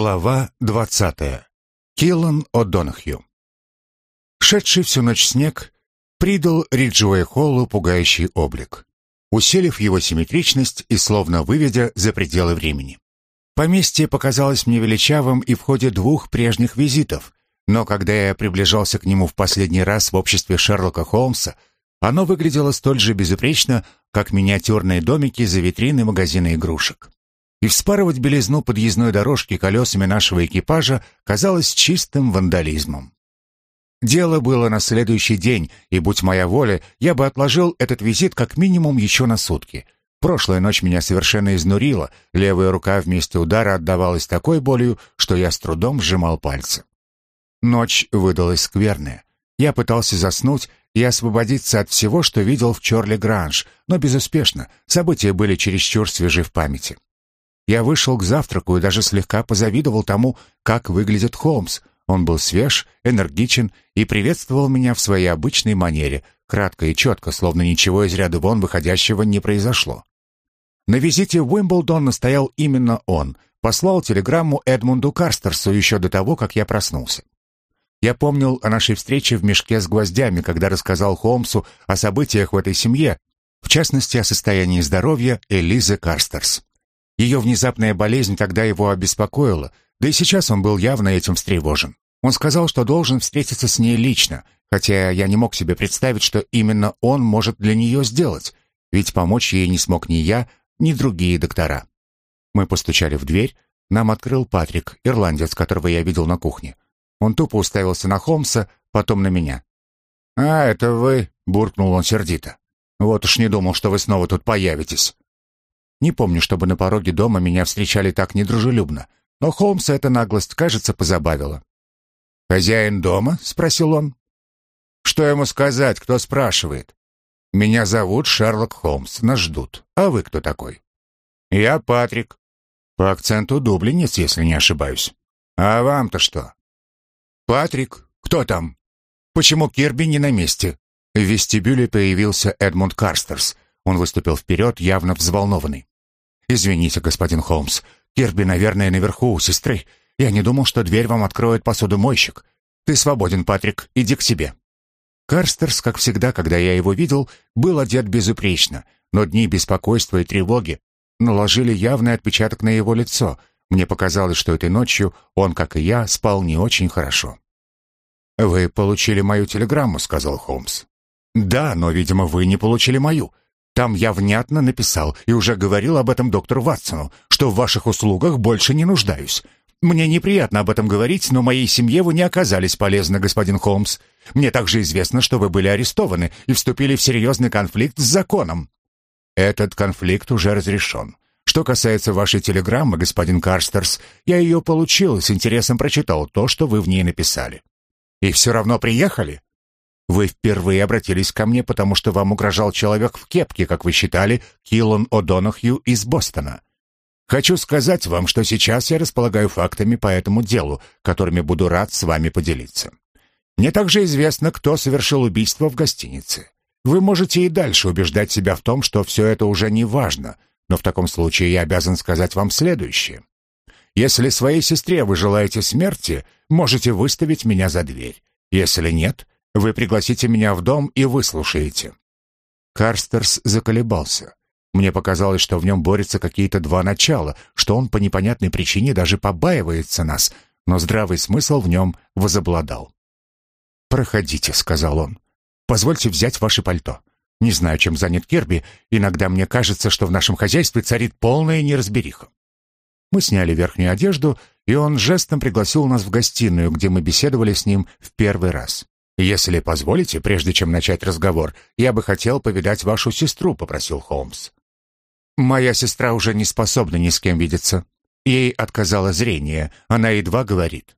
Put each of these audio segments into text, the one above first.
Глава двадцатая. Киллан О'Донахью. Шедший всю ночь снег придал Риджуэй Холлу пугающий облик, усилив его симметричность и словно выведя за пределы времени. Поместье показалось мне величавым и в ходе двух прежних визитов, но когда я приближался к нему в последний раз в обществе Шерлока Холмса, оно выглядело столь же безупречно, как миниатюрные домики за витриной магазина игрушек и вспарывать белизну подъездной дорожки колесами нашего экипажа казалось чистым вандализмом. Дело было на следующий день, и, будь моя воля, я бы отложил этот визит как минимум еще на сутки. Прошлая ночь меня совершенно изнурила, левая рука вместе удара отдавалась такой болью, что я с трудом сжимал пальцы. Ночь выдалась скверная. Я пытался заснуть и освободиться от всего, что видел в Чорли Гранж, но безуспешно, события были чересчур свежи в памяти. Я вышел к завтраку и даже слегка позавидовал тому, как выглядит Холмс. Он был свеж, энергичен и приветствовал меня в своей обычной манере, кратко и четко, словно ничего из ряда вон выходящего не произошло. На визите в Уимблдон настоял именно он, послал телеграмму Эдмунду Карстерсу еще до того, как я проснулся. Я помнил о нашей встрече в мешке с гвоздями, когда рассказал Холмсу о событиях в этой семье, в частности, о состоянии здоровья Элизы Карстерс. Ее внезапная болезнь тогда его обеспокоила, да и сейчас он был явно этим встревожен. Он сказал, что должен встретиться с ней лично, хотя я не мог себе представить, что именно он может для нее сделать, ведь помочь ей не смог ни я, ни другие доктора. Мы постучали в дверь, нам открыл Патрик, ирландец, которого я видел на кухне. Он тупо уставился на Холмса, потом на меня. «А, это вы?» — буркнул он сердито. «Вот уж не думал, что вы снова тут появитесь». Не помню, чтобы на пороге дома меня встречали так недружелюбно, но Холмса эта наглость, кажется, позабавила. «Хозяин дома?» — спросил он. «Что ему сказать, кто спрашивает?» «Меня зовут Шерлок Холмс, нас ждут. А вы кто такой?» «Я Патрик. По акценту дублинец, если не ошибаюсь. А вам-то что?» «Патрик, кто там? Почему Кирби не на месте?» В вестибюле появился Эдмунд Карстерс. Он выступил вперед, явно взволнованный. «Извините, господин Холмс. Кирби, наверное, наверху у сестры. Я не думал, что дверь вам откроет посудомойщик. Ты свободен, Патрик. Иди к себе». Карстерс, как всегда, когда я его видел, был одет безупречно, но дни беспокойства и тревоги наложили явный отпечаток на его лицо. Мне показалось, что этой ночью он, как и я, спал не очень хорошо. «Вы получили мою телеграмму», — сказал Холмс. «Да, но, видимо, вы не получили мою. Там я внятно написал и уже говорил об этом доктору Ватсону, что в ваших услугах больше не нуждаюсь. Мне неприятно об этом говорить, но моей семье вы не оказались полезны, господин Холмс. Мне также известно, что вы были арестованы и вступили в серьезный конфликт с законом. Этот конфликт уже разрешен. Что касается вашей телеграммы, господин Карстерс, я ее получил и с интересом прочитал то, что вы в ней написали. И все равно приехали? Вы впервые обратились ко мне, потому что вам угрожал человек в кепке, как вы считали, Киллан О'Донахью из Бостона. Хочу сказать вам, что сейчас я располагаю фактами по этому делу, которыми буду рад с вами поделиться. Мне также известно, кто совершил убийство в гостинице. Вы можете и дальше убеждать себя в том, что все это уже не важно, но в таком случае я обязан сказать вам следующее. Если своей сестре вы желаете смерти, можете выставить меня за дверь. Если нет, вы пригласите меня в дом и выслушаете». Карстерс заколебался. Мне показалось, что в нем борются какие-то два начала, что он по непонятной причине даже побаивается нас, но здравый смысл в нем возобладал. «Проходите», — сказал он. «Позвольте взять ваше пальто. Не знаю, чем занят Керби. Иногда мне кажется, что в нашем хозяйстве царит полная неразбериха». Мы сняли верхнюю одежду, и он жестом пригласил нас в гостиную, где мы беседовали с ним в первый раз. «Если позволите, прежде чем начать разговор, я бы хотел повидать вашу сестру», — попросил Холмс. «Моя сестра уже не способна ни с кем видеться. Ей отказало зрение, она едва говорит.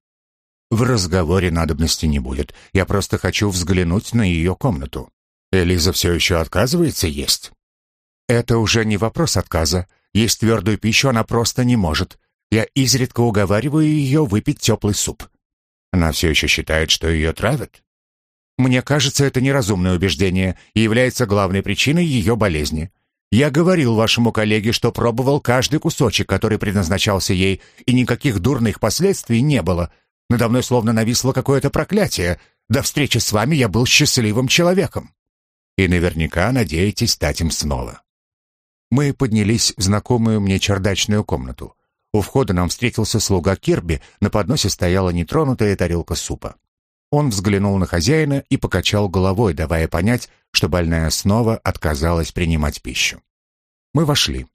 В разговоре надобности не будет, я просто хочу взглянуть на ее комнату. Элиза все еще отказывается есть?» «Это уже не вопрос отказа. Есть твердую пищу она просто не может. Я изредка уговариваю ее выпить теплый суп. Она все еще считает, что ее травят?» Мне кажется, это неразумное убеждение и является главной причиной ее болезни. Я говорил вашему коллеге, что пробовал каждый кусочек, который предназначался ей, и никаких дурных последствий не было. Надо мной словно нависло какое-то проклятие. До встречи с вами я был счастливым человеком. И наверняка надеетесь стать им снова. Мы поднялись в знакомую мне чердачную комнату. У входа нам встретился слуга Кирби, на подносе стояла нетронутая тарелка супа. Он взглянул на хозяина и покачал головой, давая понять, что больная снова отказалась принимать пищу. Мы вошли.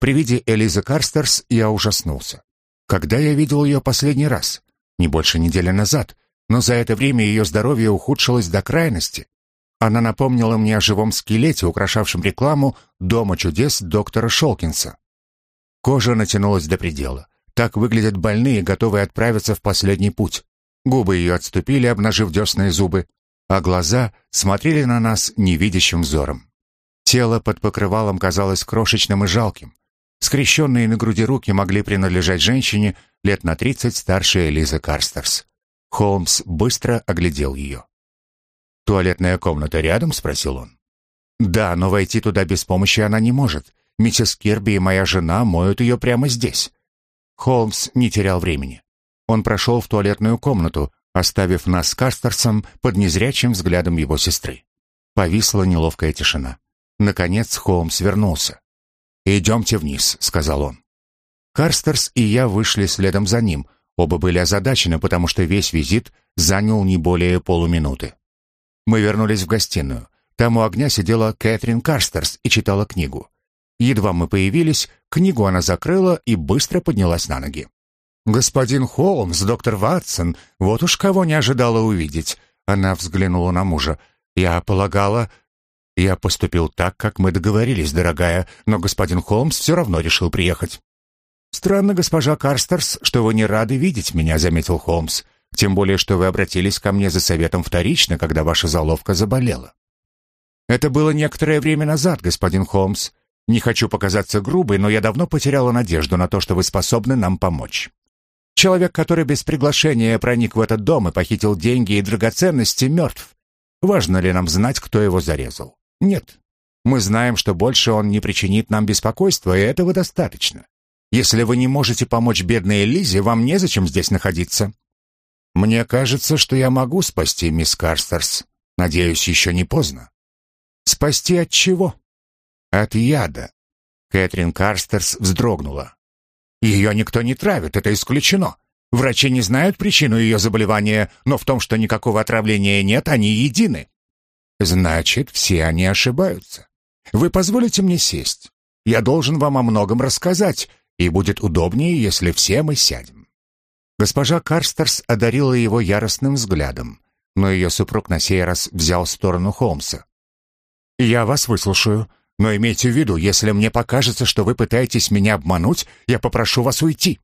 При виде Элизы Карстерс я ужаснулся. Когда я видел ее последний раз? Не больше недели назад, но за это время ее здоровье ухудшилось до крайности. Она напомнила мне о живом скелете, украшавшем рекламу «Дома чудес» доктора Шолкинса. Кожа натянулась до предела. Так выглядят больные, готовые отправиться в последний путь. Губы ее отступили, обнажив десные зубы, а глаза смотрели на нас невидящим взором. Тело под покрывалом казалось крошечным и жалким. Скрещенные на груди руки могли принадлежать женщине лет на тридцать старше Элизы Карстерс. Холмс быстро оглядел ее. «Туалетная комната рядом?» — спросил он. «Да, но войти туда без помощи она не может. Миссис Кирби и моя жена моют ее прямо здесь». Холмс не терял времени. Он прошел в туалетную комнату, оставив нас с Карстерсом под незрячим взглядом его сестры. Повисла неловкая тишина. Наконец Холмс вернулся. «Идемте вниз», — сказал он. Карстерс и я вышли следом за ним. Оба были озадачены, потому что весь визит занял не более полуминуты. Мы вернулись в гостиную. Там у огня сидела Кэтрин Карстерс и читала книгу. Едва мы появились, книгу она закрыла и быстро поднялась на ноги. «Господин Холмс, доктор Ватсон, вот уж кого не ожидала увидеть». Она взглянула на мужа. «Я полагала...» «Я поступил так, как мы договорились, дорогая, но господин Холмс все равно решил приехать». «Странно, госпожа Карстерс, что вы не рады видеть меня», — заметил Холмс. «Тем более, что вы обратились ко мне за советом вторично, когда ваша заловка заболела». «Это было некоторое время назад, господин Холмс. Не хочу показаться грубой, но я давно потеряла надежду на то, что вы способны нам помочь. Человек, который без приглашения проник в этот дом и похитил деньги и драгоценности, мертв. Важно ли нам знать, кто его зарезал? Нет. Мы знаем, что больше он не причинит нам беспокойства, и этого достаточно. Если вы не можете помочь бедной Лизе, вам незачем здесь находиться. Мне кажется, что я могу спасти мисс Карстерс. Надеюсь, еще не поздно. Спасти от чего? От яда. Кэтрин Карстерс вздрогнула. Ее никто не травит, это исключено. Врачи не знают причину ее заболевания, но в том, что никакого отравления нет, они едины. Значит, все они ошибаются. Вы позволите мне сесть? Я должен вам о многом рассказать, и будет удобнее, если все мы сядем. Госпожа Карстерс одарила его яростным взглядом, но ее супруг на сей раз взял сторону Холмса. «Я вас выслушаю. Но имейте в виду, если мне покажется, что вы пытаетесь меня обмануть, я попрошу вас уйти».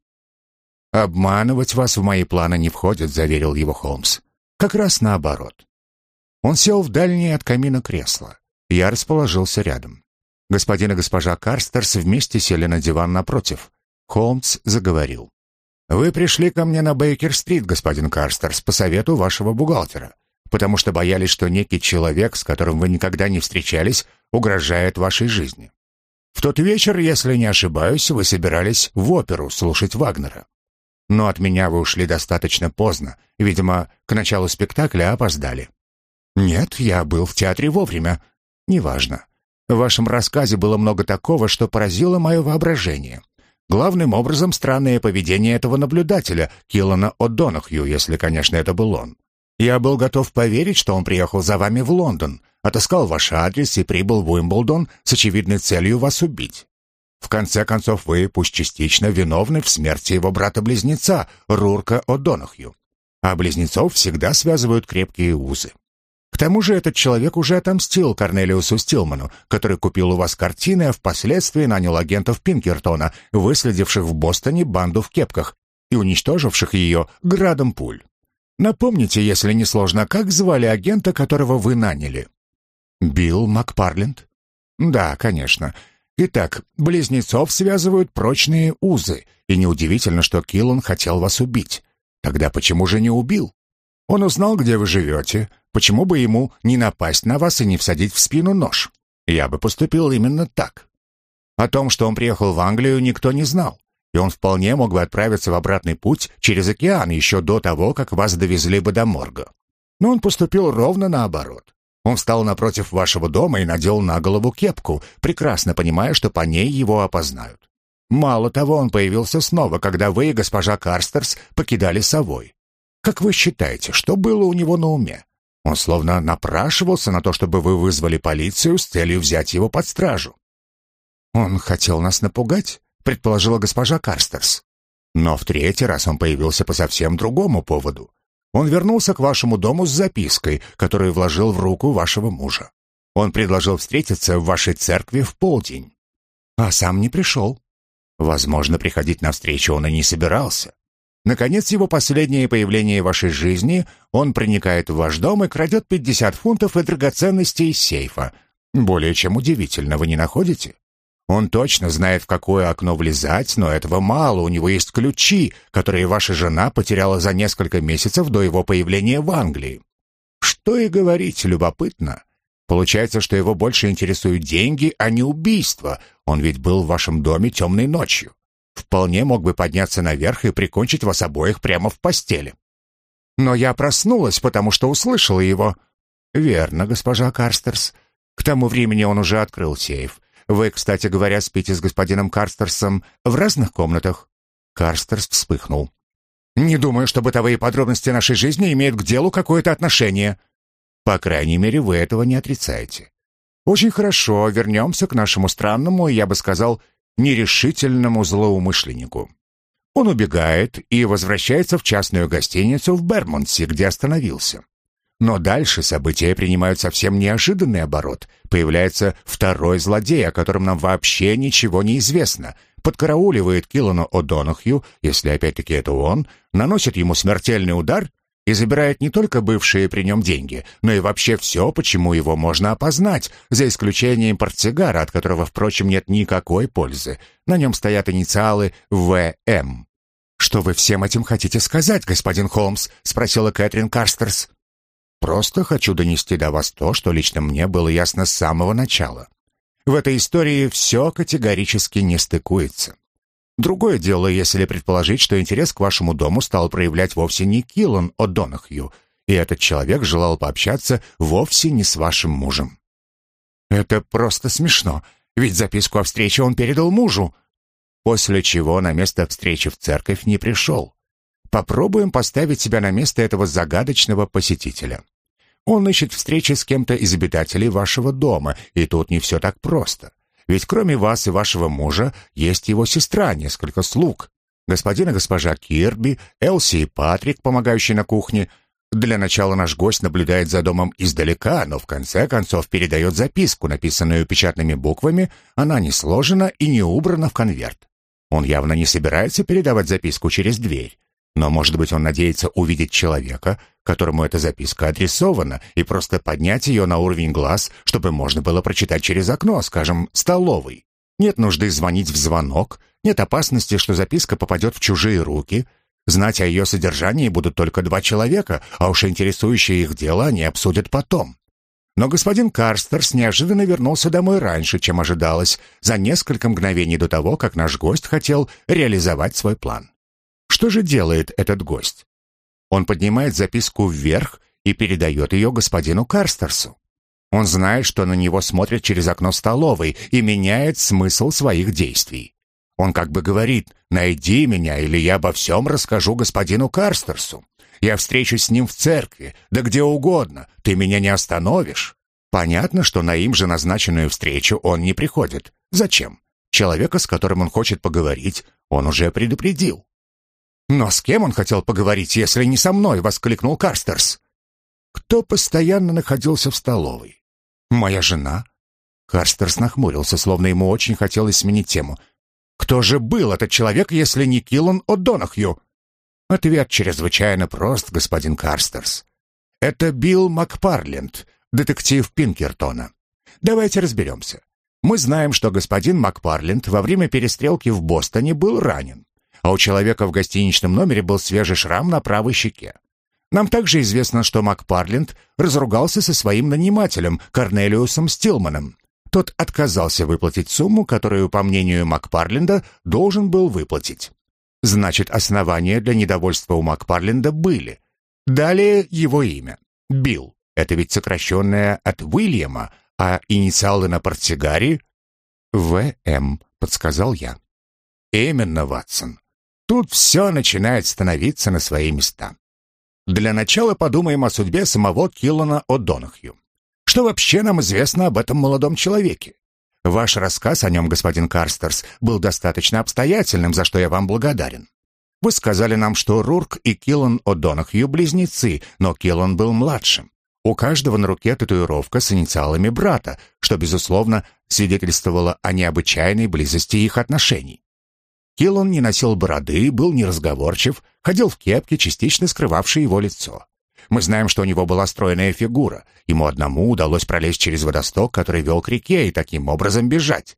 «Обманывать вас в мои планы не входит», — заверил его Холмс. «Как раз наоборот». Он сел в дальнее от камина кресло. Я расположился рядом. Господин и госпожа Карстерс вместе сели на диван напротив. Холмс заговорил. «Вы пришли ко мне на Бейкер-стрит, господин Карстерс, по совету вашего бухгалтера потому что боялись, что некий человек, с которым вы никогда не встречались, угрожает вашей жизни. В тот вечер, если не ошибаюсь, вы собирались в оперу слушать Вагнера. Но от меня вы ушли достаточно поздно, видимо, к началу спектакля опоздали. Нет, я был в театре вовремя. Неважно. В вашем рассказе было много такого, что поразило мое воображение. Главным образом странное поведение этого наблюдателя, Киллана О'Донахью, если, конечно, это был он. Я был готов поверить, что он приехал за вами в Лондон, отыскал ваш адрес и прибыл в Уимблдон с очевидной целью вас убить. В конце концов, вы, пусть частично, виновны в смерти его брата-близнеца, Рурка О'Донахью. А близнецов всегда связывают крепкие узы. К тому же этот человек уже отомстил Корнелиусу Стилману, который купил у вас картины, а впоследствии нанял агентов Пинкертона, выследивших в Бостоне банду в кепках и уничтоживших ее градом пуль. Напомните, если не сложно, как звали агента, которого вы наняли? Билл Макпарленд? Да, конечно. Итак, близнецов связывают прочные узы, и неудивительно, что Киллан хотел вас убить. Тогда почему же не убил? Он узнал, где вы живете. Почему бы ему не напасть на вас и не всадить в спину нож? Я бы поступил именно так. О том, что он приехал в Англию, никто не знал, и он вполне мог бы отправиться в обратный путь через океан еще до того, как вас довезли бы до морга. Но он поступил ровно наоборот. Он встал напротив вашего дома и надел на голову кепку, прекрасно понимая, что по ней его опознают. Мало того, он появился снова, когда вы и госпожа Карстерс покидали совой. Как вы считаете, что было у него на уме? Он словно напрашивался на то, чтобы вы вызвали полицию с целью взять его под стражу. Он хотел нас напугать, предположила госпожа Карстерс. Но в третий раз он появился по совсем другому поводу. Он вернулся к вашему дому с запиской, которую вложил в руку вашего мужа. Он предложил встретиться в вашей церкви в полдень, а сам не пришел. Возможно, приходить на встречу он и не собирался. Наконец, его последнее появление в вашей жизни, он проникает в ваш дом и крадет 50 фунтов и драгоценностей из сейфа. Более чем удивительно, вы не находите? Он точно знает, в какое окно влезать, но этого мало. У него есть ключи, которые ваша жена потеряла за несколько месяцев до его появления в Англии. Что и говорить, любопытно. Получается, что его больше интересуют деньги, а не убийство. Он ведь был в вашем доме темной ночью. Вполне мог бы подняться наверх и прикончить вас обоих прямо в постели. Но я проснулась, потому что услышала его. Верно, госпожа Карстерс. К тому времени он уже открыл сейф. Вы, кстати говоря, спите с господином Карстерсом в разных комнатах?» Карстерс вспыхнул. «Не думаю, что бытовые подробности нашей жизни имеют к делу какое-то отношение». «По крайней мере, вы этого не отрицаете». «Очень хорошо, вернемся к нашему странному, я бы сказал, нерешительному злоумышленнику». Он убегает и возвращается в частную гостиницу в Бермонсе, где остановился. Но дальше события принимают совсем неожиданный оборот. Появляется второй злодей, о котором нам вообще ничего не известно. Подкарауливает Киллану О'Донахью, если опять-таки это он, наносит ему смертельный удар и забирает не только бывшие при нем деньги, но и вообще все, почему его можно опознать, за исключением портсигара, от которого, впрочем, нет никакой пользы. На нем стоят инициалы «ВМ». «Что вы всем этим хотите сказать, господин Холмс?» — спросила Кэтрин Карстерс. Просто хочу донести до вас то, что лично мне было ясно с самого начала. В этой истории все категорически не стыкуется. Другое дело, если предположить, что интерес к вашему дому стал проявлять вовсе не Киллан О'Донахью, и этот человек желал пообщаться вовсе не с вашим мужем. Это просто смешно, ведь записку о встрече он передал мужу, после чего на место встречи в церковь не пришел. Попробуем поставить себя на место этого загадочного посетителя. Он ищет встречи с кем-то из обитателей вашего дома, и тут не все так просто. Ведь кроме вас и вашего мужа есть его сестра, несколько слуг. Господин и госпожа Кирби, Элси и Патрик, помогающие на кухне. Для начала наш гость наблюдает за домом издалека, но в конце концов передает записку, написанную печатными буквами, она не сложена и не убрана в конверт. Он явно не собирается передавать записку через дверь. Но, может быть, он надеется увидеть человека, которому эта записка адресована, и просто поднять ее на уровень глаз, чтобы можно было прочитать через окно, скажем, столовой. Нет нужды звонить в звонок, нет опасности, что записка попадет в чужие руки. Знать о ее содержании будут только два человека, а уж интересующее их дело они обсудят потом. Но господин Карстерс неожиданно вернулся домой раньше, чем ожидалось, за несколько мгновений до того, как наш гость хотел реализовать свой план. Что же делает этот гость? Он поднимает записку вверх и передает ее господину Карстерсу. Он знает, что на него смотрят через окно столовой и меняет смысл своих действий. Он как бы говорит «Найди меня, или я обо всем расскажу господину Карстерсу. Я встречусь с ним в церкви, да где угодно, ты меня не остановишь». Понятно, что на им же назначенную встречу он не приходит. Зачем? Человека, с которым он хочет поговорить, он уже предупредил. «Но с кем он хотел поговорить, если не со мной?» — воскликнул Карстерс. «Кто постоянно находился в столовой?» «Моя жена». Карстерс нахмурился, словно ему очень хотелось сменить тему. «Кто же был этот человек, если не Киллан О'Донахью?» Ответ чрезвычайно прост, господин Карстерс. Это Билл Макпарленд, детектив Пинкертона. Давайте разберемся. Мы знаем, что господин Макпарленд во время перестрелки в Бостоне был ранен а у человека в гостиничном номере был свежий шрам на правой щеке. Нам также известно, что Макпарленд разругался со своим нанимателем, Корнелиусом Стилманом. Тот отказался выплатить сумму, которую, по мнению Макпарленда, должен был выплатить. Значит, основания для недовольства у Макпарленда были. Далее его имя. Билл. Это ведь сокращенное от Уильяма, а инициалы на портсигаре — ВМ, подсказал я. Именно, Ватсон. Тут все начинает становиться на свои места. Для начала подумаем о судьбе самого Киллана О'Донахью. Что вообще нам известно об этом молодом человеке? Ваш рассказ о нем, господин Карстерс, был достаточно обстоятельным, за что я вам благодарен. Вы сказали нам, что Рурк и Киллан О'Донахью близнецы, но Киллан был младшим. У каждого на руке татуировка с инициалами брата, что, безусловно, свидетельствовало о необычайной близости их отношений. Киллан не носил бороды, был неразговорчив, ходил в кепке, частично скрывавшей его лицо. Мы знаем, что у него была стройная фигура. Ему одному удалось пролезть через водосток, который вел к реке, и таким образом бежать.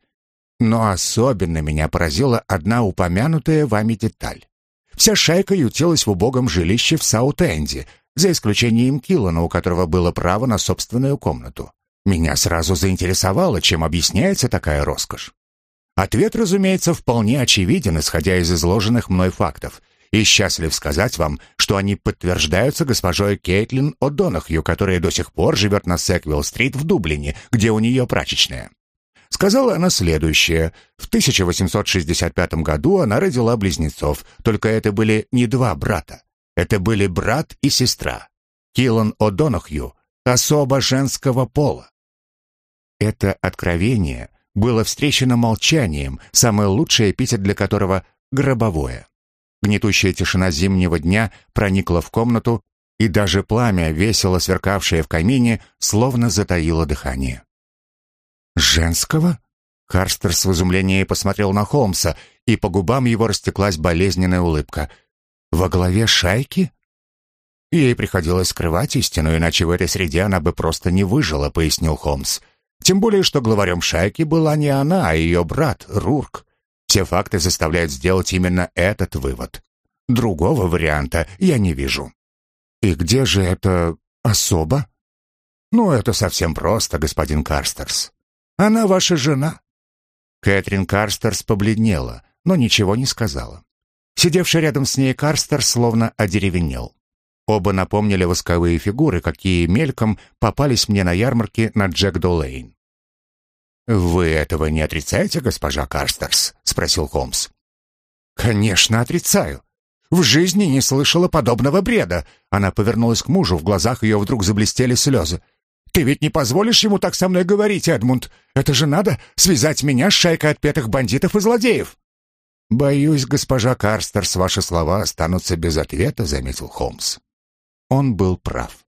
Но особенно меня поразила одна упомянутая вами деталь. Вся шайка ютилась в убогом жилище в Саут-Энди, за исключением Киллана, у которого было право на собственную комнату. Меня сразу заинтересовало, чем объясняется такая роскошь. Ответ, разумеется, вполне очевиден, исходя из изложенных мной фактов, и счастлив сказать вам, что они подтверждаются госпожой Кейтлин О'Донахью, которая до сих пор живет на Секвилл-стрит в Дублине, где у нее прачечная. Сказала она следующее. В 1865 году она родила близнецов, только это были не два брата. Это были брат и сестра. Киллан О'Донахью, особо женского пола. Это откровение было встречено молчанием, самый лучший эпитет для которого — гробовое. Гнетущая тишина зимнего дня проникла в комнату, и даже пламя, весело сверкавшее в камине, словно затаило дыхание. «Женского?» Харстерс в изумлении посмотрел на Холмса, и по губам его растеклась болезненная улыбка. «Во главе шайки?» «Ей приходилось скрывать истину, иначе в этой среде она бы просто не выжила», — пояснил Холмс. Тем более, что главарем шайки была не она, а ее брат Рурк. Все факты заставляют сделать именно этот вывод. Другого варианта я не вижу. И где же это особа? Ну, это совсем просто, господин Карстерс. Она ваша жена. Кэтрин Карстерс побледнела, но ничего не сказала. Сидевший рядом с ней Карстерс словно одеревенел. Оба напомнили восковые фигуры, какие мельком попались мне на ярмарке на Джек-Долейн. «Вы этого не отрицаете, госпожа Карстерс?» — спросил Холмс. «Конечно, отрицаю. В жизни не слышала подобного бреда». Она повернулась к мужу, в глазах ее вдруг заблестели слезы. «Ты ведь не позволишь ему так со мной говорить, Эдмунд? Это же надо связать меня с шайкой отпетых бандитов и злодеев!» «Боюсь, госпожа Карстерс, ваши слова останутся без ответа», — заметил Холмс. Он был прав.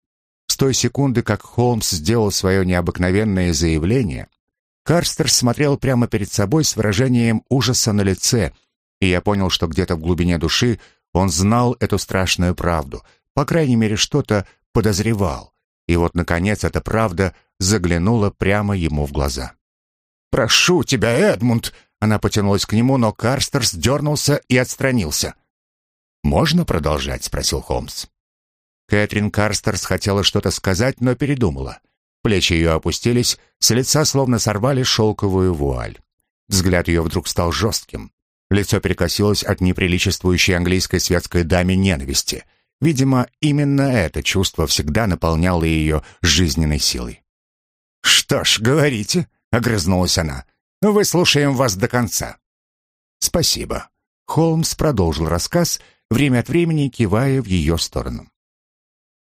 С той секунды, как Холмс сделал свое необыкновенное заявление, Карстер смотрел прямо перед собой с выражением ужаса на лице, и я понял, что где-то в глубине души он знал эту страшную правду, по крайней мере, что-то подозревал. И вот, наконец, эта правда заглянула прямо ему в глаза. «Прошу тебя, Эдмунд!» Она потянулась к нему, но Карстерс дернулся и отстранился. «Можно продолжать?» — спросил Холмс. Кэтрин Карстерс хотела что-то сказать, но передумала. Плечи ее опустились, с лица словно сорвали шелковую вуаль. Взгляд ее вдруг стал жестким. Лицо перекосилось от неприличествующей английской светской даме ненависти. Видимо, именно это чувство всегда наполняло ее жизненной силой. «Что ж, говорите», — огрызнулась она. «Выслушаем вас до конца». «Спасибо». Холмс продолжил рассказ, время от времени кивая в ее сторону.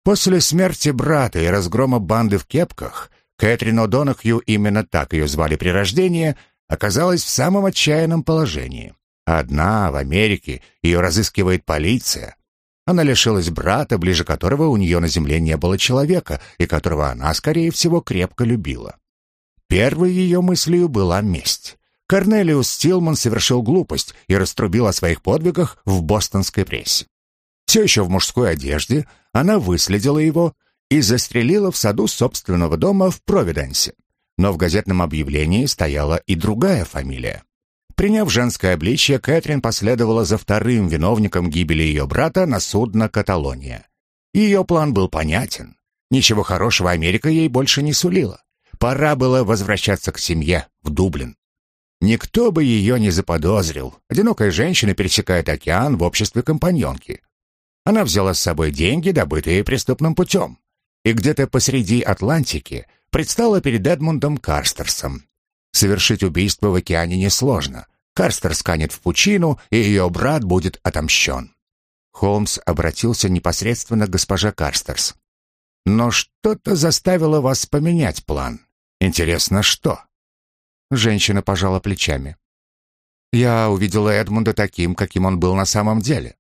После смерти брата и разгрома банды в кепках, Кэтрин О'Донахью, именно так ее звали при рождении, оказалась в самом отчаянном положении. Одна, в Америке, ее разыскивает полиция. Она лишилась брата, ближе которого у нее на земле не было человека, и которого она, скорее всего, крепко любила. Первой ее мыслью была месть. Корнелиус Стилман совершил глупость и раструбил о своих подвигах в бостонской прессе. Все еще в мужской одежде, она выследила его и застрелила в саду собственного дома в Провиденсе. Но в газетном объявлении стояла и другая фамилия. Приняв женское обличье, Кэтрин последовала за вторым виновником гибели ее брата на судно «Каталония». Ее план был понятен. Ничего хорошего Америка ей больше не сулила. Пора было возвращаться к семье, в Дублин. Никто бы ее не заподозрил. Одинокая женщина пересекает океан в обществе компаньонки. Она взяла с собой деньги, добытые преступным путем. И где-то посреди Атлантики предстала перед Эдмундом Карстерсом. Совершить убийство в океане несложно. Карстерс канет в пучину, и ее брат будет отомщен. Холмс обратился непосредственно к госпоже Карстерс. «Но что-то заставило вас поменять план. Интересно, что?» Женщина пожала плечами. «Я увидела Эдмунда таким, каким он был на самом деле».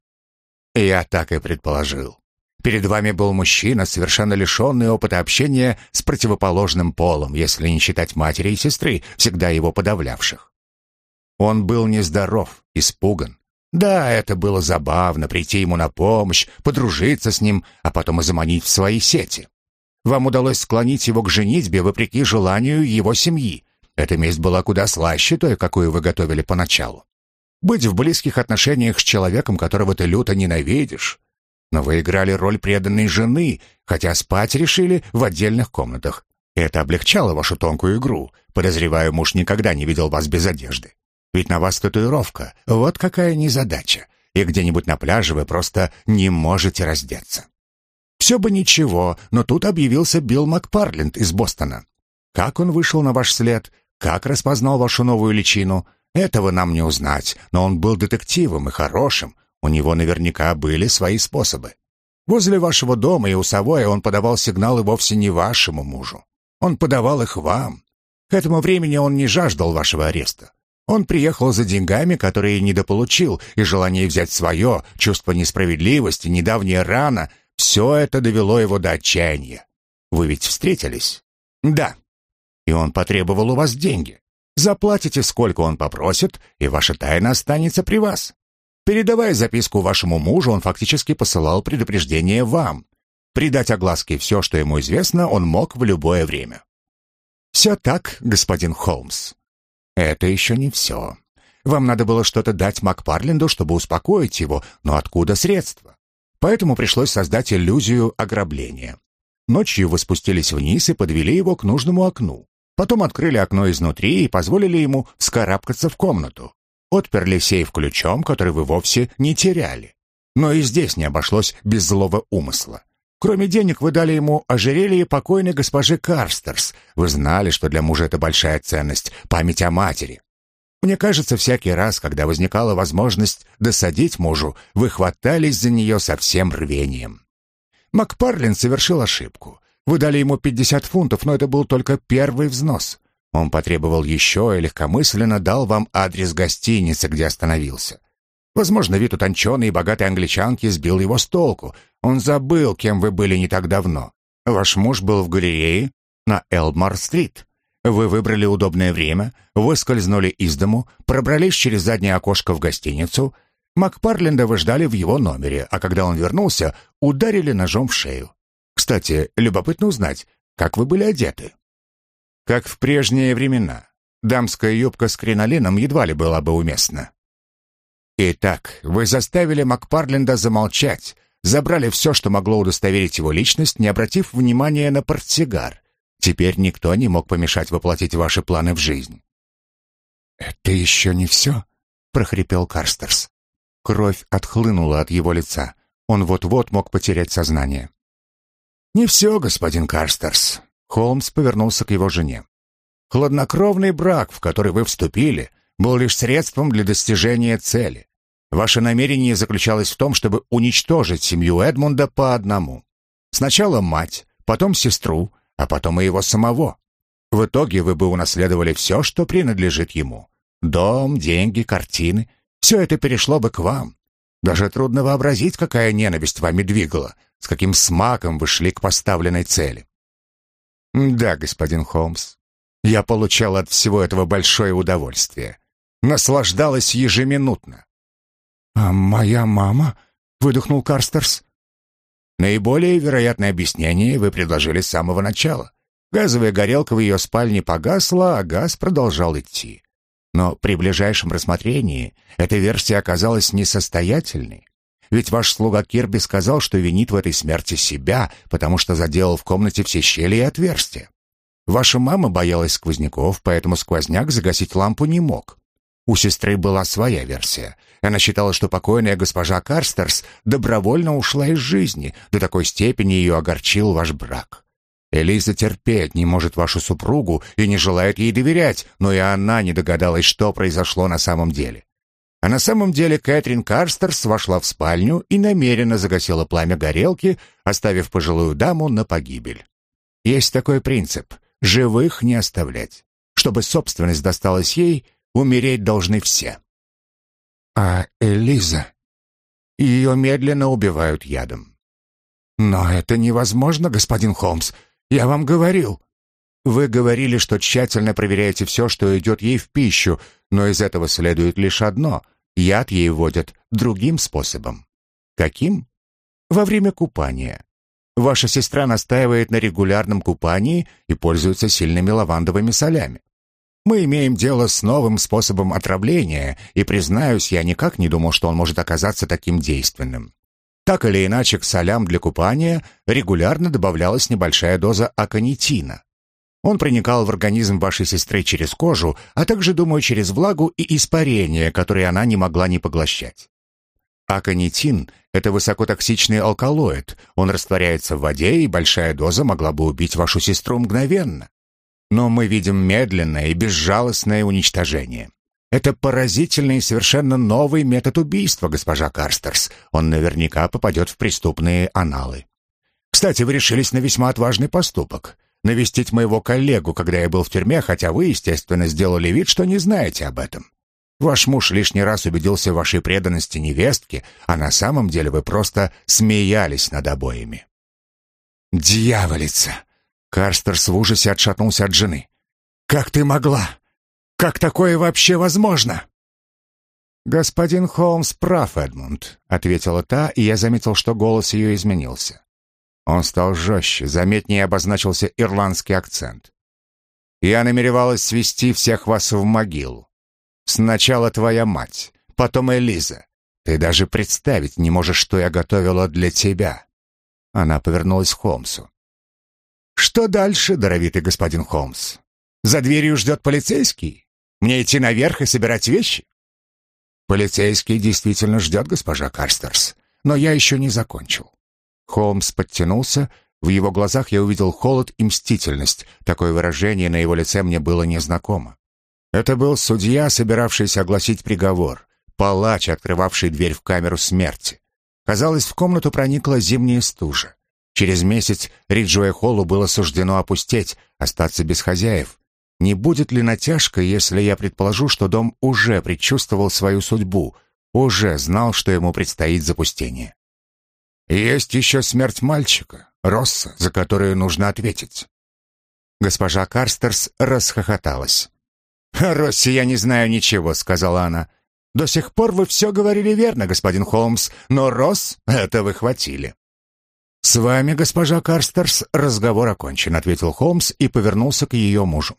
«Я так и предположил. Перед вами был мужчина, совершенно лишенный опыта общения с противоположным полом, если не считать матери и сестры, всегда его подавлявших. Он был нездоров, испуган. Да, это было забавно, прийти ему на помощь, подружиться с ним, а потом и заманить в свои сети. Вам удалось склонить его к женитьбе вопреки желанию его семьи, эта месть была куда слаще той, какую вы готовили поначалу. Быть в близких отношениях с человеком, которого ты люто ненавидишь. Но вы играли роль преданной жены, хотя спать решили в отдельных комнатах. Это облегчало вашу тонкую игру. Подозреваю, муж никогда не видел вас без одежды. Ведь на вас татуировка. Вот какая незадача. И где-нибудь на пляже вы просто не можете раздеться. Все бы ничего, но тут объявился Билл Макпарленд из Бостона. Как он вышел на ваш след, как распознал вашу новую личину? Этого нам не узнать, но он был детективом и хорошим. У него наверняка были свои способы. Возле вашего дома и у Савоя он подавал сигналы вовсе не вашему мужу. Он подавал их вам. К этому времени он не жаждал вашего ареста. Он приехал за деньгами, которые недополучил, и желание взять свое, чувство несправедливости, недавняя рана — все это довело его до отчаяния. Вы ведь встретились? Да, и он потребовал у вас деньги. Заплатите, сколько он попросит, и ваша тайна останется при вас. Передавая записку вашему мужу, он фактически посылал предупреждение вам. Придать огласке все, что ему известно, он мог в любое время. Все так, господин Холмс. Это еще не все. Вам надо было что-то дать Макпарленду, чтобы успокоить его, но откуда средства? Поэтому пришлось создать иллюзию ограбления. Ночью вы спустились вниз и подвели его к нужному окну. Потом открыли окно изнутри и позволили ему вскарабкаться в комнату. Отперли сейф ключом, который вы вовсе не теряли. Но и здесь не обошлось без злого умысла. Кроме денег вы дали ему ожерелье покойной госпожи Карстерс. Вы знали, что для мужа это большая ценность, память о матери. Мне кажется, всякий раз, когда возникала возможность досадить мужу, вы хватались за нее со всем рвением. Макпарлин совершил ошибку. Вы дали ему 50 фунтов, но это был только первый взнос. Он потребовал еще и легкомысленно дал вам адрес гостиницы, где остановился. Возможно, вид утонченной и богатой англичанки сбил его с толку. Он забыл, кем вы были не так давно. Ваш муж был в галерее на Элмар-стрит. Вы выбрали удобное время, выскользнули из дому, пробрались через заднее окошко в гостиницу. Макпарленда вы ждали в его номере, а когда он вернулся, ударили ножом в шею. Кстати, любопытно узнать, как вы были одеты. Как в прежние времена. Дамская юбка с кринолином едва ли была бы уместна. Итак, вы заставили Макпарленда замолчать, забрали все, что могло удостоверить его личность, не обратив внимания на портсигар. Теперь никто не мог помешать воплотить ваши планы в жизнь. «Это еще не все?» — прохрипел Карстерс. Кровь отхлынула от его лица. Он вот-вот мог потерять сознание. «Не все, господин Карстерс». Холмс повернулся к его жене. «Хладнокровный брак, в который вы вступили, был лишь средством для достижения цели. Ваше намерение заключалось в том, чтобы уничтожить семью Эдмунда по одному. Сначала мать, потом сестру, а потом и его самого. В итоге вы бы унаследовали все, что принадлежит ему. Дом, деньги, картины. Все это перешло бы к вам. Даже трудно вообразить, какая ненависть вами двигала, с каким смаком вы шли к поставленной цели. Да, господин Холмс, я получал от всего этого большое удовольствие. Наслаждалась ежеминутно. «А моя мама?» — выдохнул Карстерс. Наиболее вероятное объяснение вы предложили с самого начала. Газовая горелка в ее спальне погасла, а газ продолжал идти. Но при ближайшем рассмотрении эта версия оказалась несостоятельной. Ведь ваш слуга Кирби сказал, что винит в этой смерти себя, потому что заделал в комнате все щели и отверстия. Ваша мама боялась сквозняков, поэтому сквозняк загасить лампу не мог. У сестры была своя версия. Она считала, что покойная госпожа Карстерс добровольно ушла из жизни, до такой степени ее огорчил ваш брак. Элиза терпеть не может вашу супругу и не желает ей доверять, но и она не догадалась, что произошло на самом деле. А на самом деле Кэтрин Карстерс вошла в спальню и намеренно загасила пламя горелки, оставив пожилую даму на погибель. Есть такой принцип — живых не оставлять. Чтобы собственность досталась ей, умереть должны все. А Элиза? Ее медленно убивают ядом. Но это невозможно, господин Холмс. Я вам говорил. Вы говорили, что тщательно проверяете все, что идет ей в пищу, но из этого следует лишь одно — яд ей вводят другим способом. Каким? Во время купания. Ваша сестра настаивает на регулярном купании и пользуется сильными лавандовыми солями. Мы имеем дело с новым способом отравления, и, признаюсь, я никак не думал, что он может оказаться таким действенным. Так или иначе, к солям для купания регулярно добавлялась небольшая доза аконитина. Он проникал в организм вашей сестры через кожу, а также, думаю, через влагу и испарение, которые она не могла не поглощать. Аконитин – это высокотоксичный алкалоид. Он растворяется в воде, и большая доза могла бы убить вашу сестру мгновенно. Но мы видим медленное и безжалостное уничтожение. Это поразительный и совершенно новый метод убийства, госпожа Карстерс. Он наверняка попадет в преступные аналы. Кстати, вы решились на весьма отважный поступок — навестить моего коллегу, когда я был в тюрьме, хотя вы, естественно, сделали вид, что не знаете об этом. Ваш муж лишний раз убедился в вашей преданности невестке, а на самом деле вы просто смеялись над обоими. «Дьяволица!» Карстерс в ужасе отшатнулся от жены. «Как ты могла? Как такое вообще возможно?» «Господин Холмс прав, Эдмунд», — ответила та, и я заметил, что голос ее изменился. Он стал жестче, заметнее обозначился ирландский акцент. «Я намеревалась свести всех вас в могилу. Сначала твоя мать, потом Элиза. Ты даже представить не можешь, что я готовила для тебя». Она повернулась к Холмсу. «Что дальше, даровитый господин Холмс? За дверью ждет полицейский? Мне идти наверх и собирать вещи?» «Полицейский действительно ждет, госпожа Карстерс, но я еще не закончил». Холмс подтянулся, в его глазах я увидел холод и мстительность. Такое выражение на его лице мне было незнакомо. Это был судья, собиравшийся огласить приговор, палач, открывавший дверь в камеру смерти. Казалось, в комнату проникла зимняя стужа. Через месяц Риджуэ Холлу было суждено опустеть, остаться без хозяев. Не будет ли натяжка, если я предположу, что дом уже предчувствовал свою судьбу, уже знал, что ему предстоит запустение? Есть еще смерть мальчика, Росса, за которую нужно ответить. Госпожа Карстерс расхохоталась. «О Россе я не знаю ничего», — сказала она. «До сих пор вы все говорили верно, господин Холмс, но Росс — это вы хватили». «С вами, госпожа Карстерс, разговор окончен», — ответил Холмс и повернулся к ее мужу.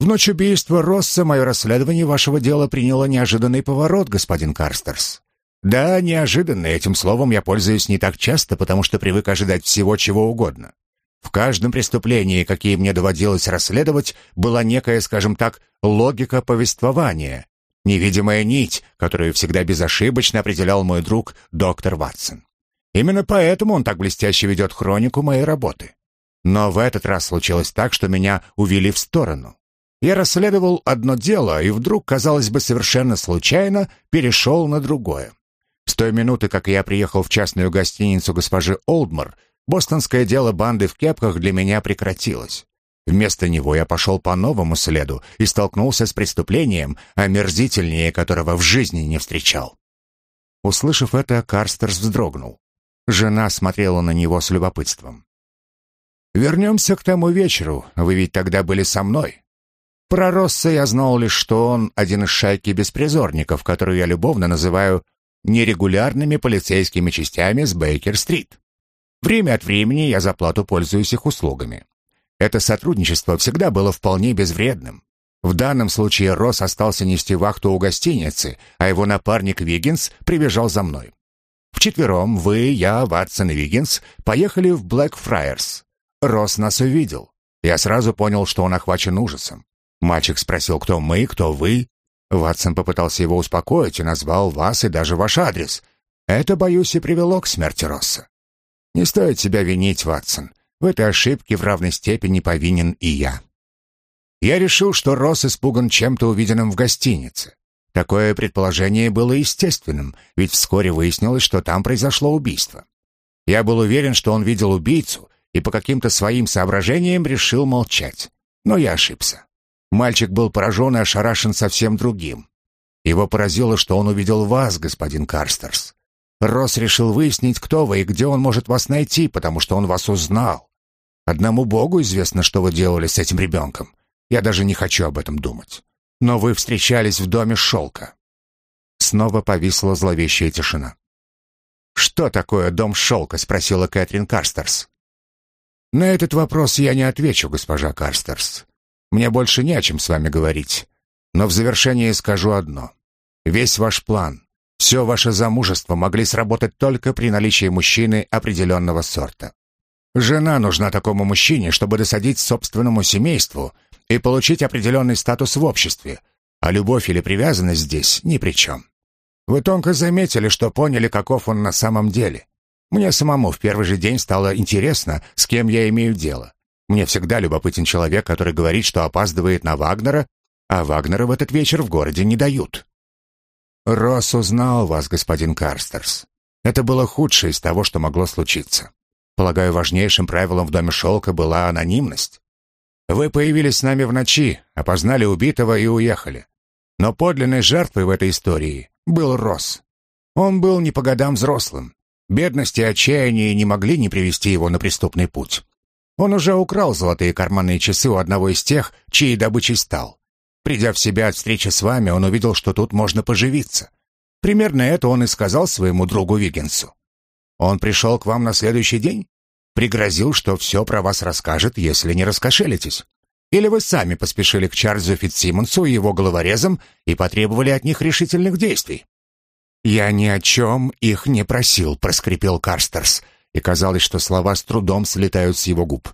«В ночь убийства Росса мое расследование вашего дела приняло неожиданный поворот, господин Карстерс. Да, неожиданно, этим словом я пользуюсь не так часто, потому что привык ожидать всего, чего угодно. В каждом преступлении, какие мне доводилось расследовать, была некая, скажем так, логика повествования, невидимая нить, которую всегда безошибочно определял мой друг доктор Ватсон. Именно поэтому он так блестяще ведет хронику моей работы. Но в этот раз случилось так, что меня увели в сторону. Я расследовал одно дело и вдруг, казалось бы, совершенно случайно перешел на другое. С той минуты, как я приехал в частную гостиницу госпожи Олдмар, бостонское дело банды в кепках для меня прекратилось. Вместо него я пошел по новому следу и столкнулся с преступлением, омерзительнее которого в жизни не встречал. Услышав это, Карстерс вздрогнул. Жена смотрела на него с любопытством. «Вернемся к тому вечеру. Вы ведь тогда были со мной. Про Росса я знал лишь, что он один из шайки беспризорников, которую я любовно называю нерегулярными полицейскими частями с Бейкер-стрит. Время от времени я за плату пользуюсь их услугами. Это сотрудничество всегда было вполне безвредным. В данном случае Росс остался нести вахту у гостиницы, а его напарник Виггинс прибежал за мной. Вчетвером вы, я, Ватсон и Виггинс поехали в Блэкфрайерс. Росс нас увидел. Я сразу понял, что он охвачен ужасом. Мальчик спросил, кто мы, кто вы. Ватсон попытался его успокоить и назвал вас и даже ваш адрес. Это, боюсь, и привело к смерти Росса. Не стоит себя винить, Ватсон. В этой ошибке в равной степени повинен и я. Я решил, что Росс испуган чем-то увиденным в гостинице. Такое предположение было естественным, ведь вскоре выяснилось, что там произошло убийство. Я был уверен, что он видел убийцу, и по каким-то своим соображениям решил молчать. Но я ошибся. Мальчик был поражен и ошарашен совсем другим. Его поразило, что он увидел вас, господин Карстерс. Росс решил выяснить, кто вы и где он может вас найти, потому что он вас узнал. Одному Богу известно, что вы делали с этим ребенком. Я даже не хочу об этом думать. Но вы встречались в доме Шелка». Снова повисла зловещая тишина. «Что такое дом Шелка?» — спросила Кэтрин Карстерс. «На этот вопрос я не отвечу, госпожа Карстерс. Мне больше не о чем с вами говорить. Но в завершение скажу одно. Весь ваш план, все ваше замужество могли сработать только при наличии мужчины определенного сорта. Жена нужна такому мужчине, чтобы досадить собственному семейству и получить определенный статус в обществе, а любовь или привязанность здесь ни при чем. Вы тонко заметили, что поняли, каков он на самом деле. Мне самому в первый же день стало интересно, с кем я имею дело. Мне всегда любопытен человек, который говорит, что опаздывает на Вагнера, а Вагнера в этот вечер в городе не дают. Росс узнал вас, господин Карстерс. Это было худшее из того, что могло случиться. Полагаю, важнейшим правилом в доме шелка была анонимность. Вы появились с нами в ночи, опознали убитого и уехали. Но подлинной жертвой в этой истории был Росс. Он был не по годам взрослым, Бедность и отчаяние не могли не привести его на преступный путь. Он уже украл золотые карманные часы у одного из тех, чьей добычей стал. Придя в себя от встречи с вами, он увидел, что тут можно поживиться. Примерно это он и сказал своему другу Вигенсу. Он пришел к вам на следующий день? Пригрозил, что все про вас расскажет, если не раскошелитесь. Или вы сами поспешили к Чарльзу Фитцсимонсу и его головорезам и потребовали от них решительных действий? «Я ни о чем их не просил», — проскрипел Карстерс, и казалось, что слова с трудом слетают с его губ.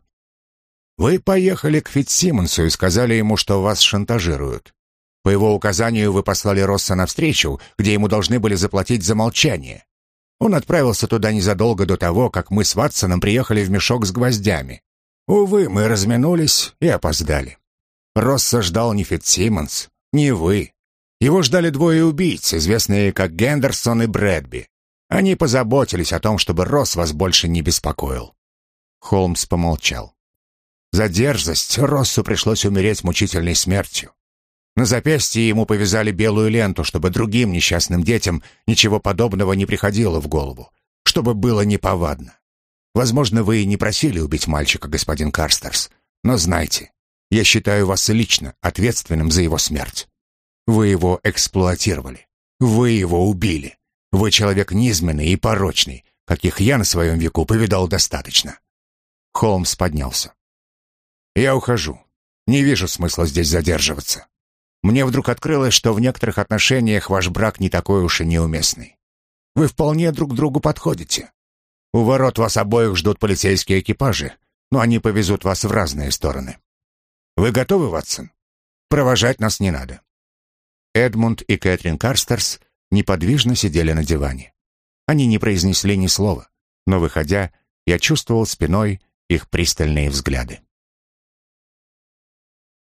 «Вы поехали к Фитсимонсу и сказали ему, что вас шантажируют. По его указанию вы послали Росса навстречу, где ему должны были заплатить за молчание. Он отправился туда незадолго до того, как мы с Ватсоном приехали в мешок с гвоздями. Увы, мы разминулись и опоздали. Росса ждал не Фитсимонс, не вы, его ждали двое убийц, известные как Гендерсон и Брэдби. Они позаботились о том, чтобы Росс вас больше не беспокоил. Холмс помолчал. За дерзость Россу пришлось умереть мучительной смертью. На запястье ему повязали белую ленту, чтобы другим несчастным детям ничего подобного не приходило в голову, чтобы было неповадно. Возможно, вы и не просили убить мальчика, господин Карстерс, но знайте, я считаю вас лично ответственным за его смерть. Вы его эксплуатировали. Вы его убили. Вы человек низменный и порочный, каких я на своем веку повидал достаточно. Холмс поднялся. Я ухожу. Не вижу смысла здесь задерживаться. Мне вдруг открылось, что в некоторых отношениях ваш брак не такой уж и неуместный. Вы вполне друг другу подходите. У ворот вас обоих ждут полицейские экипажи, но они повезут вас в разные стороны. Вы готовы, Ватсон? Провожать нас не надо. Эдмунд и Кэтрин Карстерс неподвижно сидели на диване. Они не произнесли ни слова, но, выходя, я чувствовал спиной их пристальные взгляды.